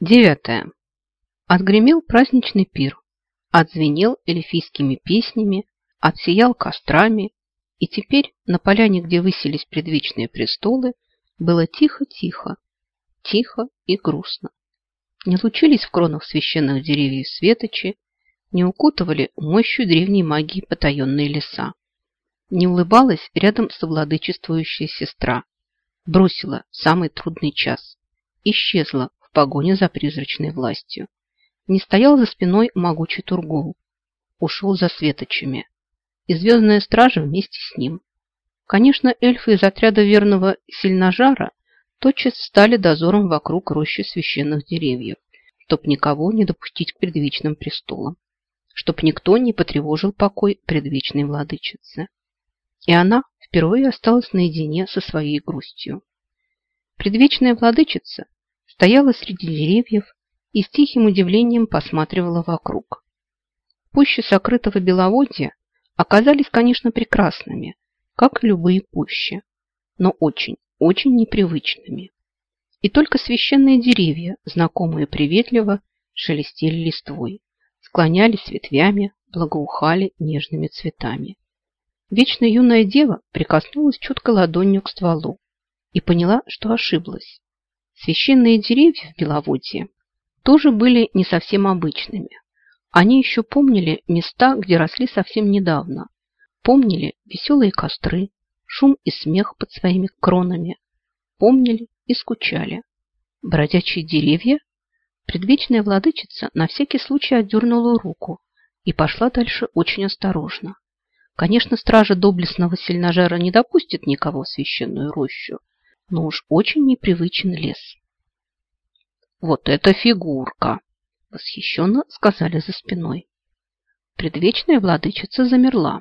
Девятое. Отгремел праздничный пир, отзвенел эльфийскими песнями, отсиял кострами, и теперь на поляне, где высились предвечные престолы, было тихо-тихо, тихо и грустно. Не лучились в кронах священных деревьев светочи, не укутывали мощью древней магии потаенные леса. Не улыбалась рядом совладычествующая сестра, бросила самый трудный час, исчезла в погоне за призрачной властью. Не стоял за спиной могучий Тургол, ушел за светочами, и звездная стража вместе с ним. Конечно, эльфы из отряда верного сильножара тотчас стали дозором вокруг рощи священных деревьев, чтоб никого не допустить к предвечным престолам, чтоб никто не потревожил покой предвечной владычицы. И она впервые осталась наедине со своей грустью. Предвечная владычица стояла среди деревьев и с тихим удивлением посматривала вокруг. Пуще сокрытого беловодья оказались, конечно, прекрасными, как любые пущи, но очень, очень непривычными. И только священные деревья, знакомые приветливо, шелестели листвой, склонялись ветвями, благоухали нежными цветами. Вечно юная дева прикоснулась чутко ладонью к стволу и поняла, что ошиблась. Священные деревья в Беловодье тоже были не совсем обычными. Они еще помнили места, где росли совсем недавно. Помнили веселые костры, шум и смех под своими кронами. Помнили и скучали. Бродячие деревья? Предвечная владычица на всякий случай отдернула руку и пошла дальше очень осторожно. Конечно, стража доблестного сильножара не допустит никого в священную рощу, но уж очень непривычен лес. «Вот это фигурка!» – восхищенно сказали за спиной. Предвечная владычица замерла.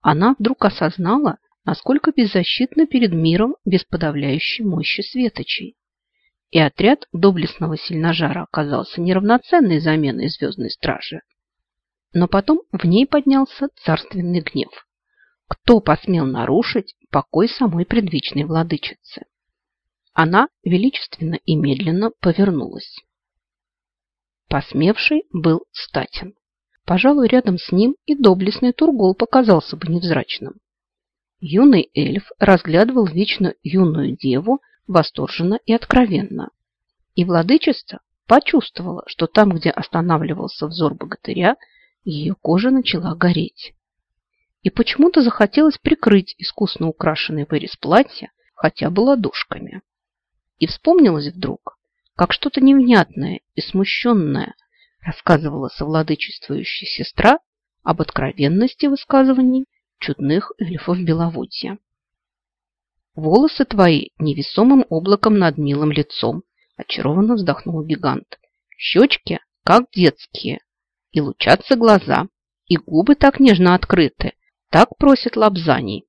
Она вдруг осознала, насколько беззащитна перед миром без подавляющей мощи светочей. И отряд доблестного сильножара оказался неравноценной заменой звездной стражи. Но потом в ней поднялся царственный гнев. Кто посмел нарушить покой самой предвечной владычицы? Она величественно и медленно повернулась. Посмевший был статен. Пожалуй, рядом с ним и доблестный Тургол показался бы невзрачным. Юный эльф разглядывал вечно юную деву восторженно и откровенно. И владычица почувствовала, что там, где останавливался взор богатыря, ее кожа начала гореть. И почему-то захотелось прикрыть искусно украшенный вырез платья хотя бы ладошками. И вспомнилось вдруг, как что-то невнятное и смущенное рассказывала совладычествующая сестра об откровенности высказываний чудных эльфов Беловодья. Волосы твои невесомым облаком над милым лицом, очарованно вздохнул гигант. Щечки, как детские, и лучатся глаза, и губы так нежно открыты, так просят лапзаний.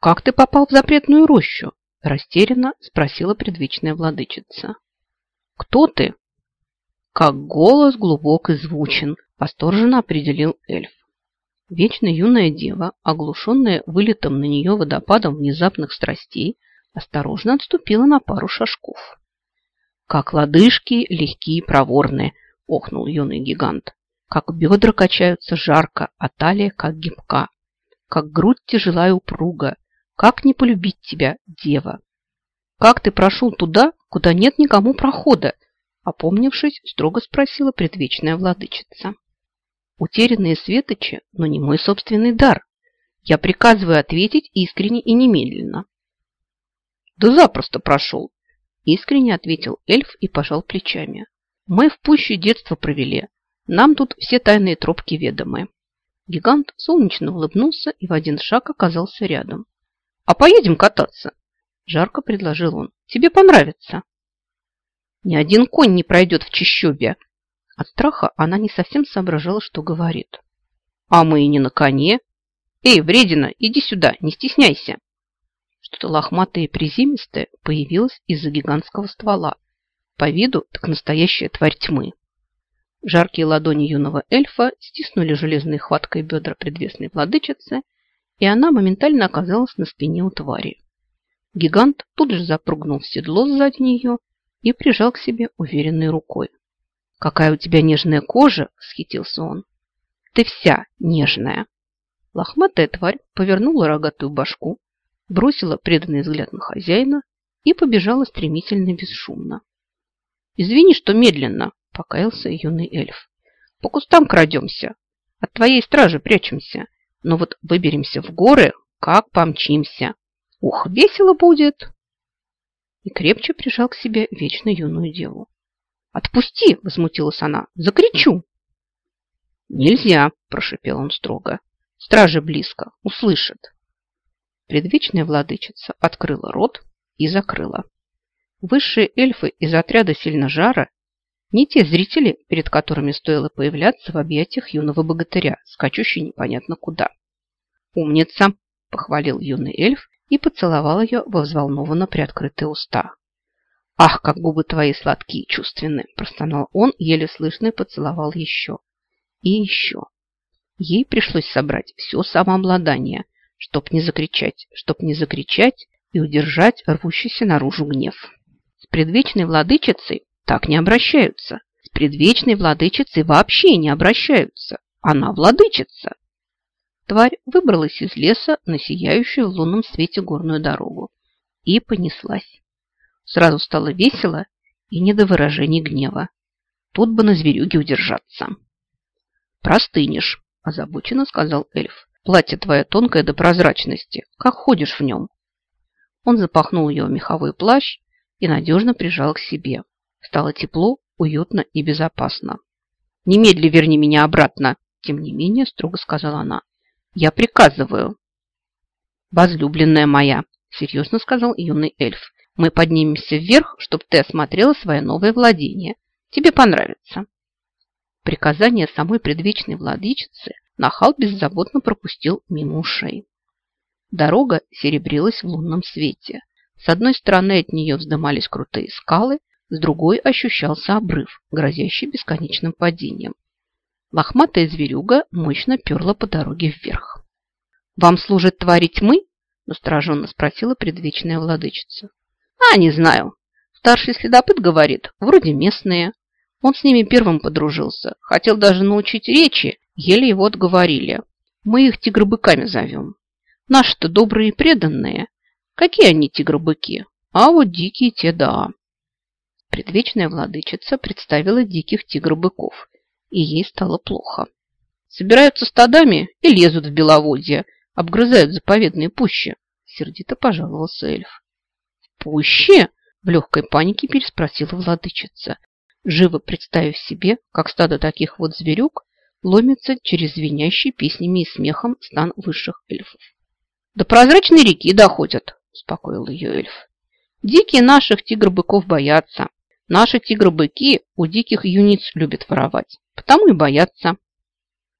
«Как ты попал в запретную рощу?» – растерянно спросила предвечная владычица. «Кто ты?» «Как голос глубок и звучен», – восторженно определил эльф. Вечно юная дева, оглушенная вылетом на нее водопадом внезапных страстей, осторожно отступила на пару шажков. «Как лодыжки, легкие и проворные», – охнул юный гигант. «Как бедра качаются жарко, а талия как гибка. Как грудь тяжела и упруга, как не полюбить тебя, дева? Как ты прошел туда, куда нет никому прохода? Опомнившись, строго спросила предвечная владычица. Утерянные светочи, но не мой собственный дар. Я приказываю ответить искренне и немедленно. Да запросто прошел, искренне ответил эльф и пожал плечами. Мы в пуще детства провели. Нам тут все тайные тропки ведомы. Гигант солнечно улыбнулся и в один шаг оказался рядом. А поедем кататься? Жарко предложил он. Тебе понравится. Ни один конь не пройдет в чищобе. От страха она не совсем соображала, что говорит. А мы и не на коне. Эй, вредина, иди сюда, не стесняйся. Что-то лохматое и приземистое появилось из-за гигантского ствола. По виду так настоящая тварь тьмы. Жаркие ладони юного эльфа стиснули железной хваткой бедра предвестной владычицы, и она моментально оказалась на спине у твари. Гигант тут же запрыгнул в седло сзади нее и прижал к себе уверенной рукой. «Какая у тебя нежная кожа!» – восхитился он. «Ты вся нежная!» Лохматая тварь повернула рогатую башку, бросила преданный взгляд на хозяина и побежала стремительно бесшумно. «Извини, что медленно», – покаялся юный эльф. «По кустам крадемся, от твоей стражи прячемся, но вот выберемся в горы, как помчимся. Ух, весело будет!» И крепче прижал к себе вечно юную деву. «Отпусти!» – возмутилась она. «Закричу!» «Нельзя!» – прошипел он строго. «Стражи близко, услышат!» Предвечная владычица открыла рот и закрыла. Высшие эльфы из отряда Сильножара не те зрители, перед которыми стоило появляться в объятиях юного богатыря, скачущий непонятно куда. «Умница!» – похвалил юный эльф и поцеловал ее во взволнованно приоткрытые уста. «Ах, как губы твои сладкие и чувственные!» – простонал он, еле слышно и поцеловал еще. И еще. Ей пришлось собрать все самообладание, чтоб не закричать, чтоб не закричать и удержать рвущийся наружу гнев. С предвечной владычицей так не обращаются. С предвечной владычицей вообще не обращаются. Она владычица. Тварь выбралась из леса на сияющую в лунном свете горную дорогу и понеслась. Сразу стало весело и не до выражений гнева. Тут бы на зверюге удержаться. «Простынешь», – озабоченно сказал эльф. «Платье твое тонкое до прозрачности. Как ходишь в нем?» Он запахнул ее меховой плащ и надежно прижал к себе. Стало тепло, уютно и безопасно. «Немедли верни меня обратно!» Тем не менее, строго сказала она. «Я приказываю!» «Возлюбленная моя!» Серьезно сказал юный эльф. «Мы поднимемся вверх, чтобы ты осмотрела свое новое владение. Тебе понравится!» Приказание самой предвечной владычицы Нахал беззаботно пропустил мимо ушей. Дорога серебрилась в лунном свете. С одной стороны от нее вздымались крутые скалы, с другой ощущался обрыв, грозящий бесконечным падением. Лохматая зверюга мощно перла по дороге вверх. «Вам служит твари тьмы?» – настороженно спросила предвечная владычица. «А, не знаю. Старший следопыт говорит, вроде местные. Он с ними первым подружился, хотел даже научить речи, еле его отговорили. Мы их тигробыками зовем. Наши-то добрые и преданные. Какие они тигробыки? А вот дикие те да. Предвечная владычица представила диких тигр-быков, и ей стало плохо. Собираются стадами и лезут в беловодье, обгрызают заповедные пущи, сердито пожаловался эльф. Пуще? В легкой панике переспросила владычица, живо представив себе, как стадо таких вот зверюк ломится через звенящий песнями и смехом стан высших эльфов. «До прозрачной реки доходят», – успокоил ее эльф. «Дикие наших тигр-быков боятся, Наши тигры-быки у диких юниц любят воровать, потому и боятся.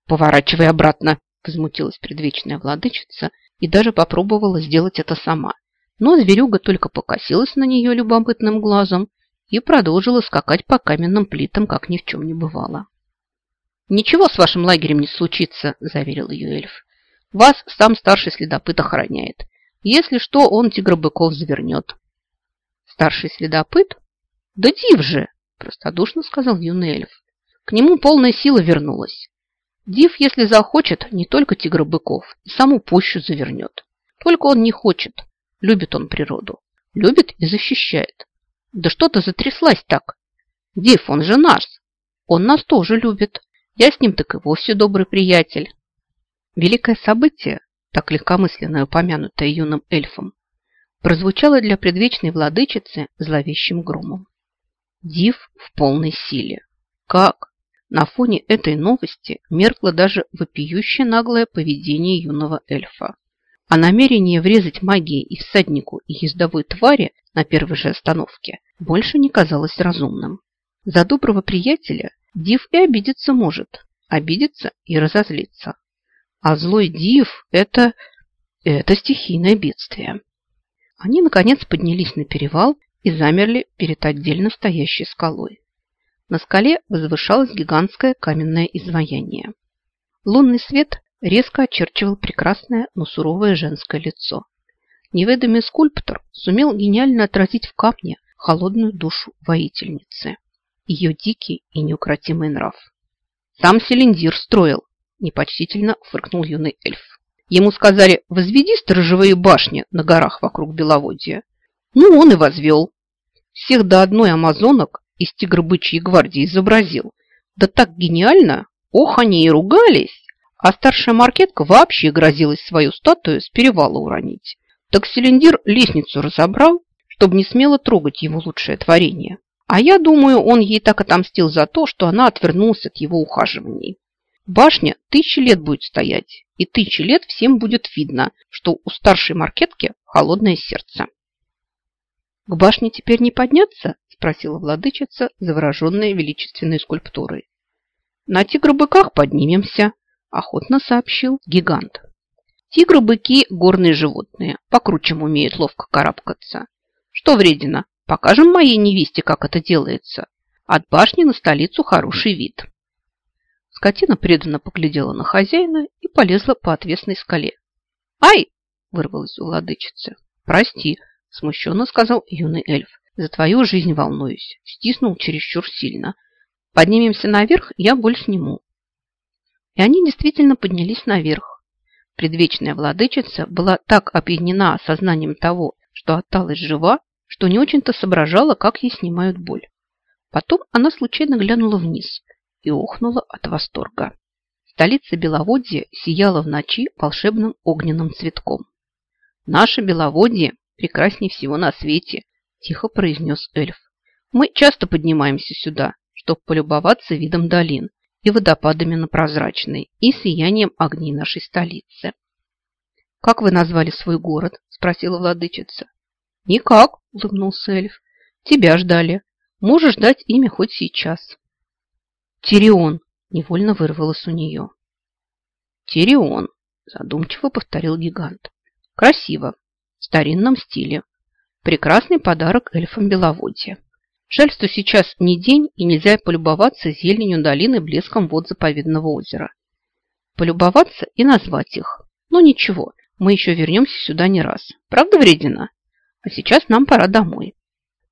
Поворачивай обратно, возмутилась предвечная владычица и даже попробовала сделать это сама. Но зверюга только покосилась на нее любопытным глазом и продолжила скакать по каменным плитам, как ни в чем не бывало. «Ничего с вашим лагерем не случится», – заверил ее эльф. «Вас сам старший следопыт охраняет. Если что, он тигробыков завернет». Старший следопыт «Да Див же!» – простодушно сказал юный эльф. К нему полная сила вернулась. Див, если захочет, не только тигра-быков, и саму пущу завернет. Только он не хочет. Любит он природу. Любит и защищает. Да что-то затряслась так. Див, он же наш. Он нас тоже любит. Я с ним так и вовсе добрый приятель. Великое событие, так легкомысленно упомянутое юным эльфом, прозвучало для предвечной владычицы зловещим громом. Див в полной силе. Как? На фоне этой новости меркло даже вопиющее наглое поведение юного эльфа. А намерение врезать магией и всаднику, и ездовой твари на первой же остановке больше не казалось разумным. За доброго приятеля Див и обидеться может, обидеться и разозлиться. А злой Див – это... это стихийное бедствие. Они, наконец, поднялись на перевал и замерли перед отдельно стоящей скалой. На скале возвышалось гигантское каменное изваяние. Лунный свет резко очерчивал прекрасное, но суровое женское лицо. Неведомый скульптор сумел гениально отразить в камне холодную душу воительницы, ее дикий и неукротимый нрав. Сам Селендир строил, непочтительно фыркнул юный эльф. Ему сказали, возведи сторожевые башни на горах вокруг Беловодья. Ну, он и возвел. Всех до одной амазонок из тигробычьей гвардии изобразил. Да так гениально! Ох, они и ругались! А старшая маркетка вообще грозилась свою статую с перевала уронить. Так Селендир лестницу разобрал, чтобы не смело трогать его лучшее творение. А я думаю, он ей так отомстил за то, что она отвернулась от его ухаживаний. Башня тысячи лет будет стоять, и тысячи лет всем будет видно, что у старшей маркетки холодное сердце. «К башне теперь не подняться?» – спросила владычица, завороженная величественной скульптурой. «На тигробыках поднимемся», – охотно сообщил гигант. Тигры-быки – горные животные, покруче умеют ловко карабкаться. Что вредина, покажем моей невесте, как это делается. От башни на столицу хороший вид. Скотина преданно поглядела на хозяина и полезла по отвесной скале. «Ай!» – вырвалась у владычицы. «Прости», – смущенно сказал юный эльф. «За твою жизнь волнуюсь». Стиснул чересчур сильно. «Поднимемся наверх, я боль сниму». И они действительно поднялись наверх. Предвечная владычица была так опьянена осознанием того, что осталась жива, что не очень-то соображала, как ей снимают боль. Потом она случайно глянула вниз и охнула от восторга. Столица Беловодья сияла в ночи волшебным огненным цветком. «Наше Беловодье прекраснее всего на свете», – тихо произнес эльф. «Мы часто поднимаемся сюда, чтобы полюбоваться видом долин, и водопадами на прозрачной, и сиянием огней нашей столицы. «Как вы назвали свой город?» – спросила владычица. «Никак», – улыбнулся эльф. «Тебя ждали. Можешь дать имя хоть сейчас». «Тирион», – невольно вырвалось у нее. «Тирион», – задумчиво повторил гигант. «Красиво, в старинном стиле. Прекрасный подарок эльфам Беловодья. Жаль, что сейчас не день и нельзя полюбоваться зеленью долины блеском вод заповедного озера. Полюбоваться и назвать их. Но ну, ничего, мы еще вернемся сюда не раз. Правда, вредина? А сейчас нам пора домой.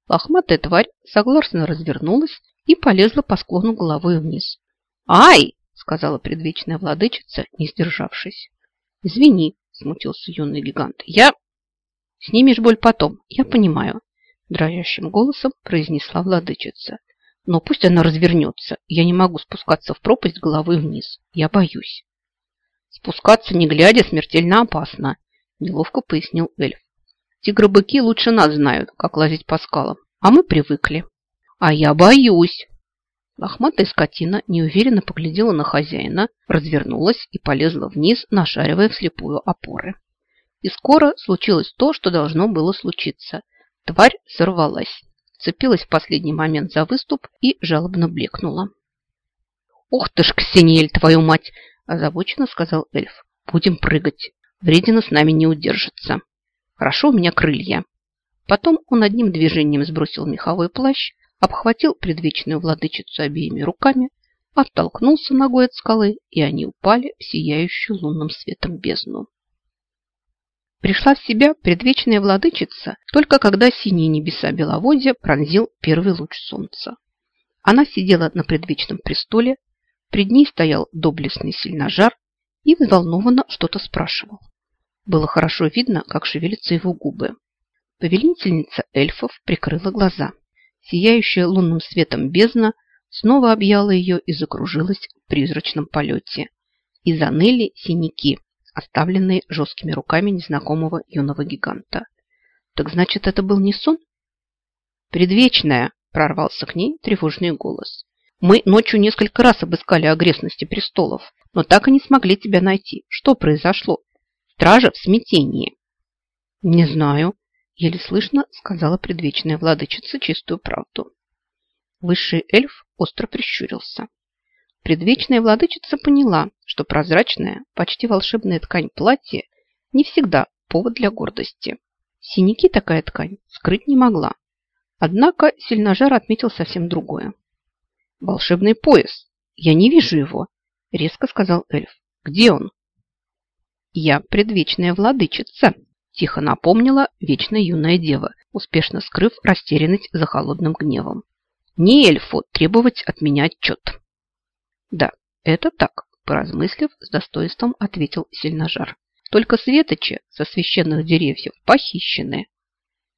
Лохматая тварь согласно развернулась и полезла по склону головой вниз. «Ай!» – сказала предвечная владычица, не сдержавшись. «Извини», – смутился юный гигант. «Я...» «Снимешь боль потом, я понимаю дрожащим голосом произнесла владычица. Но пусть она развернется. Я не могу спускаться в пропасть головой вниз. Я боюсь. Спускаться, не глядя, смертельно опасно, неловко пояснил эльф. Тигробыки лучше нас знают, как лазить по скалам, а мы привыкли. А я боюсь. Лохматая скотина неуверенно поглядела на хозяина, развернулась и полезла вниз, нашаривая вслепую опоры. И скоро случилось то, что должно было случиться – Тварь сорвалась, цепилась в последний момент за выступ и жалобно блекнула. «Ух ты ж, Ксениэль, твою мать!» – озабоченно сказал эльф. «Будем прыгать. Вредина с нами не удержится. Хорошо у меня крылья». Потом он одним движением сбросил меховой плащ, обхватил предвечную владычицу обеими руками, оттолкнулся ногой от скалы, и они упали в сияющую лунным светом бездну. Пришла в себя предвечная владычица только когда синие небеса Беловодья пронзил первый луч солнца. Она сидела на предвечном престоле, пред ней стоял доблестный сильножар и взволнованно что-то спрашивал. Было хорошо видно, как шевелятся его губы. Повелительница эльфов прикрыла глаза. Сияющая лунным светом бездна снова объяла ее и закружилась в призрачном полете. И заныли синяки, оставленные жесткими руками незнакомого юного гиганта. Так значит, это был не сон? Предвечная, прорвался к ней тревожный голос. Мы ночью несколько раз обыскали окрестности престолов, но так и не смогли тебя найти. Что произошло? Стража в смятении. Не знаю, еле слышно сказала предвечная владычица чистую правду. Высший эльф остро прищурился. Предвечная владычица поняла, что прозрачная, почти волшебная ткань платья не всегда повод для гордости. Синяки такая ткань скрыть не могла. Однако сильножар отметил совсем другое. «Волшебный пояс! Я не вижу его!» – резко сказал эльф. «Где он?» «Я предвечная владычица», – тихо напомнила вечная юная дева, успешно скрыв растерянность за холодным гневом. Не эльфу требовать от меня отчет. Да, это так, поразмыслив, с достоинством ответил сильножар. Только светочи со священных деревьев похищены.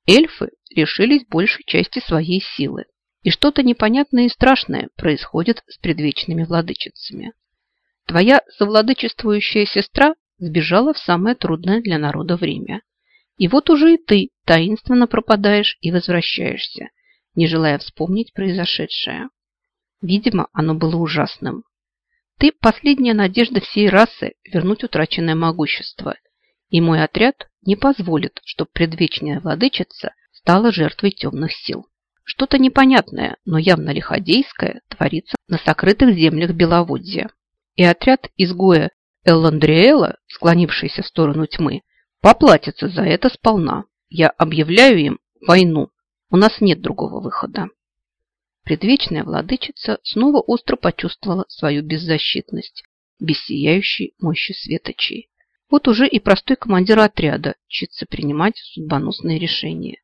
Эльфы решились большей части своей силы. И что-то непонятное и страшное происходит с предвечными владычицами. Твоя совладычествующая сестра сбежала в самое трудное для народа время. И вот уже и ты таинственно пропадаешь и возвращаешься, не желая вспомнить произошедшее. Видимо, оно было ужасным. Ты – последняя надежда всей расы вернуть утраченное могущество, и мой отряд не позволит, чтобы предвечная владычица стала жертвой темных сил. Что-то непонятное, но явно лиходейское творится на сокрытых землях Беловодья. И отряд изгоя Элландриэла, склонившийся в сторону тьмы, поплатится за это сполна. Я объявляю им войну. У нас нет другого выхода. Предвечная владычица снова остро почувствовала свою беззащитность, без сияющей мощи светочей. Вот уже и простой командир отряда чится принимать судьбоносные решения.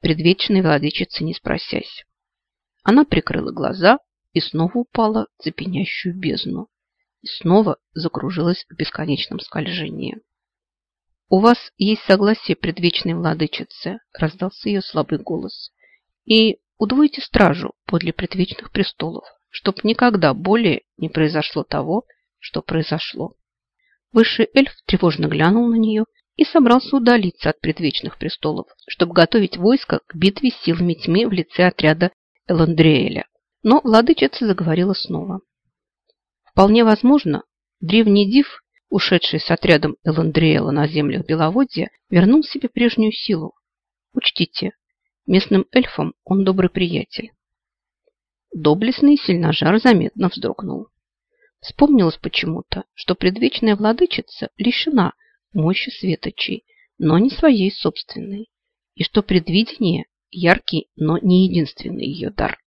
Предвечной владычицы не спросясь. Она прикрыла глаза и снова упала в цепенящую бездну. И снова закружилась в бесконечном скольжении. «У вас есть согласие предвечной владычицы», – раздался ее слабый голос. «И удвойте стражу подле предвечных престолов, чтоб никогда более не произошло того, что произошло». Высший эльф тревожно глянул на нее и собрался удалиться от предвечных престолов, чтобы готовить войско к битве с силами тьмы в лице отряда Эландриэля. Но владычица заговорила снова. Вполне возможно, древний Див ушедший с отрядом Эландриэла на землях Беловодья, вернул себе прежнюю силу. Учтите, местным эльфам он добрый приятель. Доблестный сильножар заметно вздрогнул. Вспомнилось почему-то, что предвечная владычица лишена мощи светочей, но не своей собственной, и что предвидение – яркий, но не единственный ее дар.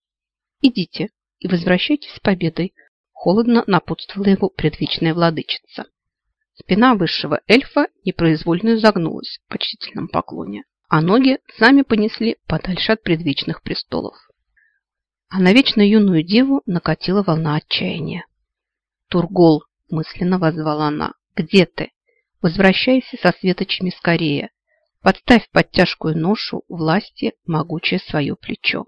Идите и возвращайтесь с победой, холодно напутствовала его предвечная владычица. Спина высшего эльфа непроизвольно загнулась в почтительном поклоне, а ноги сами понесли подальше от предвечных престолов. А на вечно юную деву накатила волна отчаяния. «Тургол!» – мысленно возвала она. «Где ты? Возвращайся со светочами скорее. Подставь под тяжкую ношу власти могучее свое плечо».